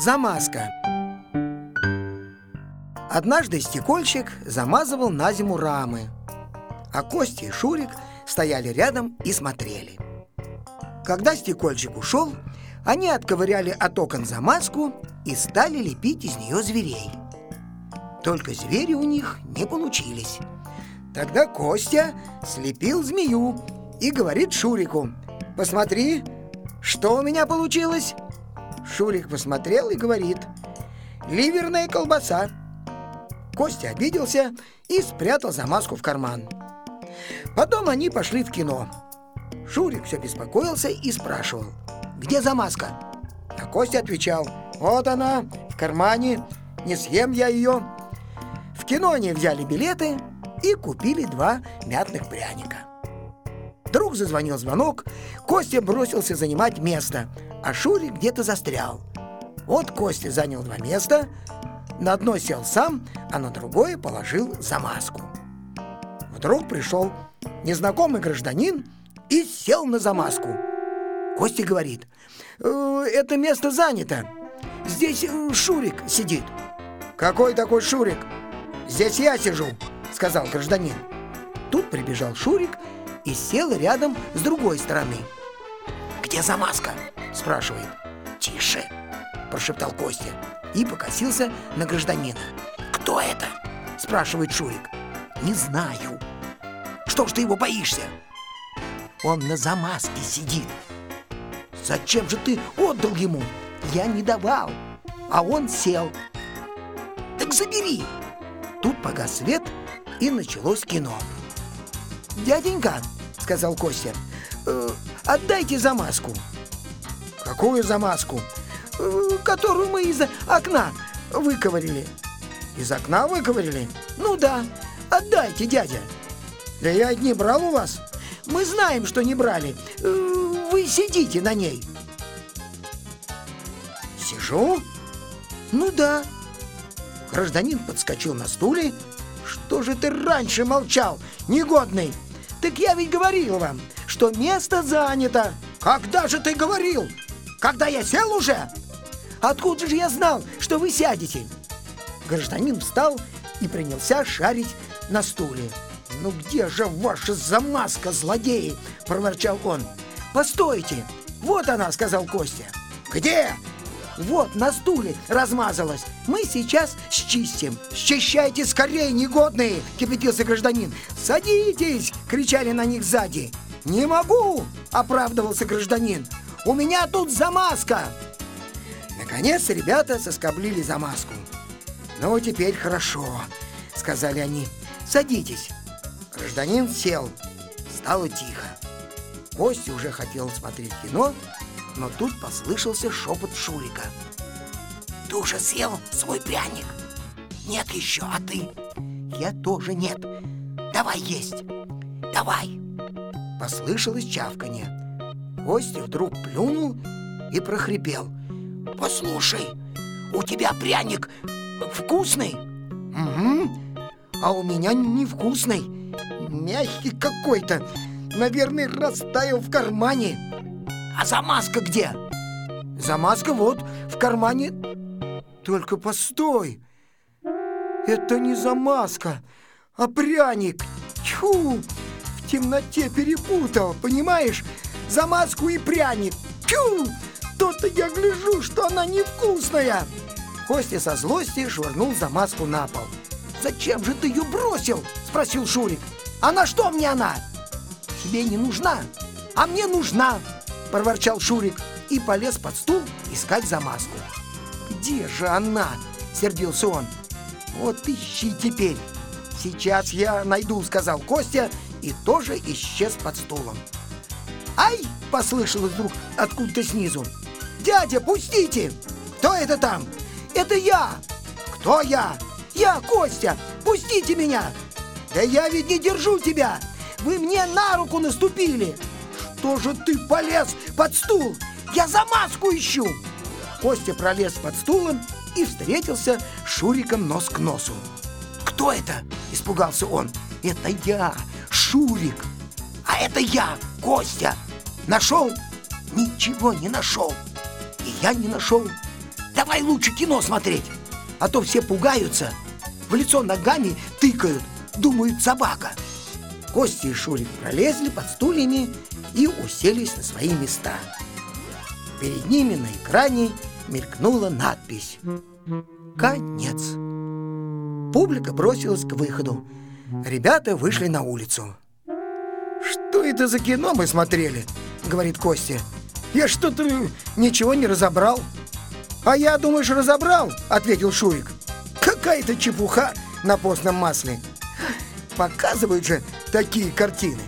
Замазка. Однажды стекольщик замазывал на зиму рамы А Костя и Шурик стояли рядом и смотрели. Когда стекольщик ушел, они отковыряли от окон замазку и стали лепить из нее зверей. Только звери у них не получились. Тогда Костя слепил змею и говорит Шурику «Посмотри, что у меня получилось?» Шурик посмотрел и говорит «Ливерная колбаса». Костя обиделся и спрятал замазку в карман. Потом они пошли в кино. Шурик все беспокоился и спрашивал «Где замазка?» А Костя отвечал «Вот она, в кармане, не съем я ее». В кино они взяли билеты и купили два мятных пряника. Вдруг зазвонил звонок, Костя бросился занимать место, а Шурик где-то застрял. Вот Костя занял два места, на одно сел сам, а на другое положил замазку. Вдруг пришел незнакомый гражданин и сел на замазку. Костя говорит, «Э, это место занято, здесь э, Шурик сидит. Какой такой Шурик? Здесь я сижу, сказал гражданин. Тут прибежал Шурик и сел рядом с другой стороны. «Где замазка?» – спрашивает. «Тише!» – прошептал Костя и покосился на гражданина. «Кто это?» – спрашивает Шурик. «Не знаю». «Что ж ты его боишься?» «Он на замазке сидит». «Зачем же ты отдал ему?» «Я не давал, а он сел». «Так забери!» Тут погас свет, и началось кино. «Дяденька», — сказал Костя, э, — «отдайте замазку». «Какую замазку?» э, «Которую мы из окна выковырили». «Из окна выковырили?» «Ну да, отдайте, дядя». «Да я не брал у вас». «Мы знаем, что не брали. Э, вы сидите на ней». «Сижу?» «Ну да». Гражданин подскочил на стуле. «Что же ты раньше молчал, негодный?» Так я ведь говорил вам, что место занято. Когда же ты говорил? Когда я сел уже? Откуда же я знал, что вы сядете? Гражданин встал и принялся шарить на стуле. «Ну где же ваша замазка, злодеи?» – проворчал он. «Постойте! Вот она!» – сказал Костя. «Где?» «Вот, на стуле размазалась. Мы сейчас счистим». «Счищайте скорее, негодные!» – кипятился гражданин. «Садитесь!» – кричали на них сзади. «Не могу!» – оправдывался гражданин. «У меня тут замазка!» Наконец ребята соскоблили замазку. «Ну, теперь хорошо», — сказали они. «Садитесь». Гражданин сел. Стало тихо. Костя уже хотел смотреть кино, но тут послышался шепот Шурика. «Ты уже съел свой пряник?» «Нет еще, а ты?» «Я тоже нет. Давай есть!» «Давай!» Послышалось чавканье. Костя вдруг плюнул и прохрипел. «Послушай, у тебя пряник вкусный?» «Угу, а у меня невкусный, мягкий какой-то, наверное, растаял в кармане». А замазка где? Замазка вот, в кармане. Только постой. Это не замазка, а пряник. Тьфу, в темноте перепутал, понимаешь? Замазку и пряник. Тьфу, то-то я гляжу, что она невкусная. Костя со злости швырнул замазку на пол. «Зачем же ты ее бросил?» – спросил Шурик. «А на что мне она?» «Тебе не нужна, а мне нужна!» – проворчал Шурик и полез под стул искать замазку. «Где же она?» – сердился он. «Вот ищи теперь!» «Сейчас я найду», – сказал Костя и тоже исчез под стулом. «Ай!» – послышалось вдруг откуда-то снизу. «Дядя, пустите!» «Кто это там?» «Это я!» «Кто я?» «Я, Костя! Пустите меня!» «Да я ведь не держу тебя! Вы мне на руку наступили!» Что же ты полез под стул? Я за маску ищу!» Костя пролез под стулом и встретился с Шуриком нос к носу. «Кто это?» – испугался он. «Это я, Шурик!» «А это я, Костя!» «Нашел?» «Ничего не нашел!» «И я не нашел!» давай лучше кино смотреть. А то все пугаются, в лицо ногами тыкают, думают собака. Костя и Шурик пролезли под стульями и уселись на свои места. Перед ними на экране мелькнула надпись «Конец». Публика бросилась к выходу. Ребята вышли на улицу. «Что это за кино мы смотрели?» — говорит Костя. «Я что-то ничего не разобрал». «А я, думаешь, разобрал?» — ответил Шурик. «Какая-то чепуха на постном масле. Показывают же такие картины».